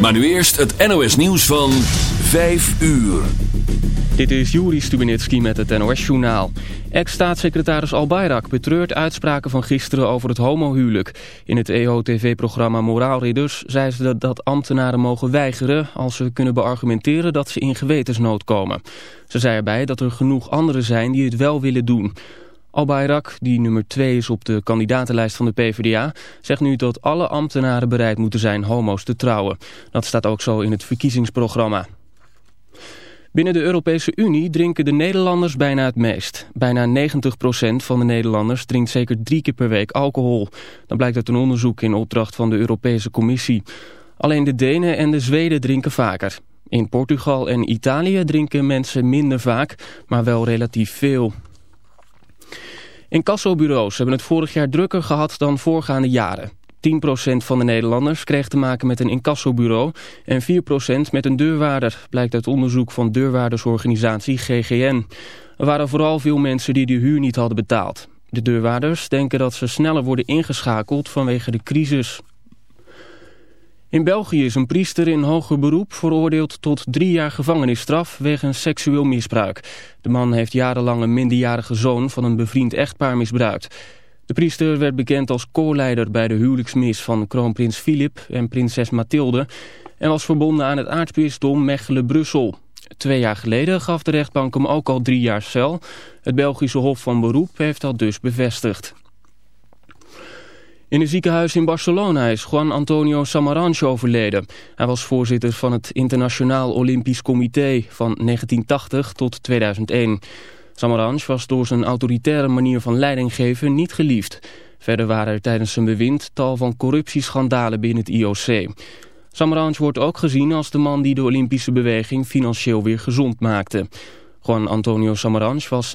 Maar nu eerst het NOS nieuws van 5 uur. Dit is Juri Stubenitski met het NOS-journaal. Ex-staatssecretaris Al Bayrak betreurt uitspraken van gisteren over het homohuwelijk. In het EO-tv-programma Moraalridders zei ze dat ambtenaren mogen weigeren... als ze kunnen beargumenteren dat ze in gewetensnood komen. Ze zei erbij dat er genoeg anderen zijn die het wel willen doen... Al-Bayrak, die nummer 2 is op de kandidatenlijst van de PvdA... zegt nu dat alle ambtenaren bereid moeten zijn homo's te trouwen. Dat staat ook zo in het verkiezingsprogramma. Binnen de Europese Unie drinken de Nederlanders bijna het meest. Bijna 90% van de Nederlanders drinkt zeker drie keer per week alcohol. Dat blijkt uit een onderzoek in opdracht van de Europese Commissie. Alleen de Denen en de Zweden drinken vaker. In Portugal en Italië drinken mensen minder vaak, maar wel relatief veel. Incassobureaus hebben het vorig jaar drukker gehad dan voorgaande jaren. 10% van de Nederlanders kreeg te maken met een incassobureau en 4% met een deurwaarder, blijkt uit onderzoek van deurwaardersorganisatie GGN. Er waren vooral veel mensen die de huur niet hadden betaald. De deurwaarders denken dat ze sneller worden ingeschakeld vanwege de crisis. In België is een priester in hoger beroep veroordeeld tot drie jaar gevangenisstraf wegens seksueel misbruik. De man heeft jarenlang een minderjarige zoon van een bevriend echtpaar misbruikt. De priester werd bekend als koorleider bij de huwelijksmis van kroonprins Filip en prinses Mathilde en was verbonden aan het aartsbisdom Mechelen-Brussel. Twee jaar geleden gaf de rechtbank hem ook al drie jaar cel. Het Belgische Hof van Beroep heeft dat dus bevestigd. In een ziekenhuis in Barcelona is Juan Antonio Samaranch overleden. Hij was voorzitter van het Internationaal Olympisch Comité van 1980 tot 2001. Samaranch was door zijn autoritaire manier van leiding geven niet geliefd. Verder waren er tijdens zijn bewind tal van corruptieschandalen binnen het IOC. Samaranch wordt ook gezien als de man die de Olympische beweging financieel weer gezond maakte. Juan Antonio Samaranch was...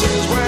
This is where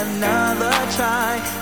another try.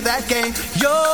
That game. You're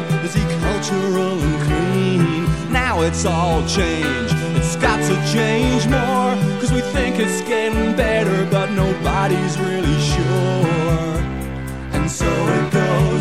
Rugged? Is he cultural and clean? Now it's all changed. It's got to change more. Cause we think it's getting better, but nobody's really sure. And so it goes,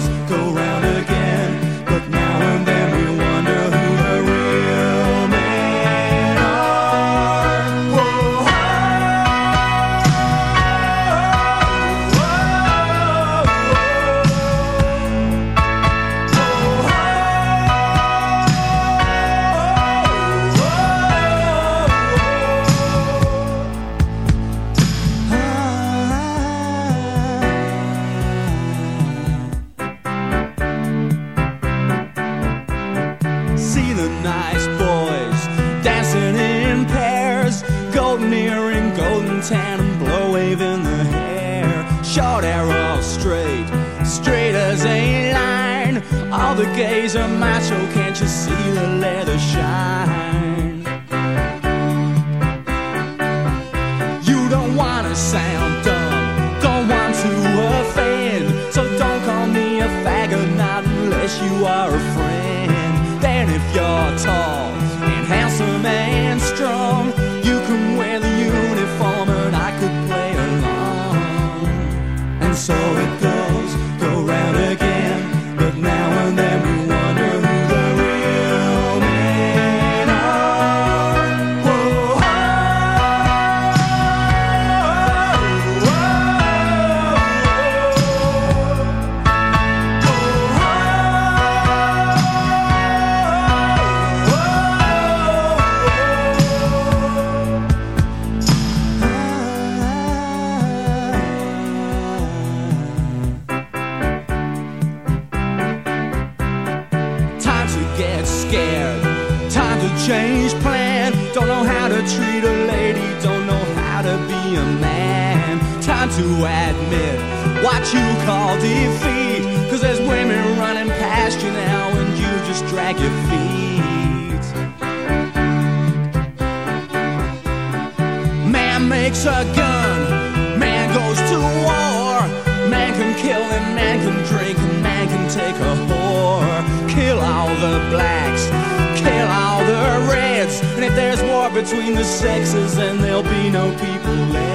change plan. Don't know how to treat a lady. Don't know how to be a man. Time to admit what you call defeat. Cause there's women running past you now and you just drag your feet. Man makes a gun. Man goes to war. Man can kill and man can drink and man can take a whore. Kill all the blacks. Kill all the reds. And if there's war between the sexes, then there'll be no people left.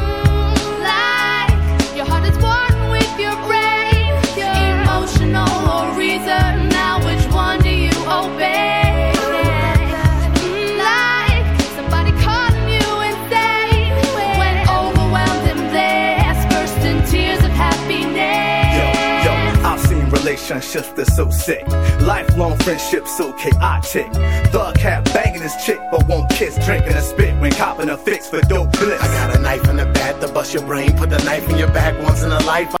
Relationships that's so sick. Lifelong friendships so chaotic. Thug cat banging his chick, but won't kiss, drinking a spit when copping a fix for dope bliss. I got a knife in the back to bust your brain. Put the knife in your back once in a life.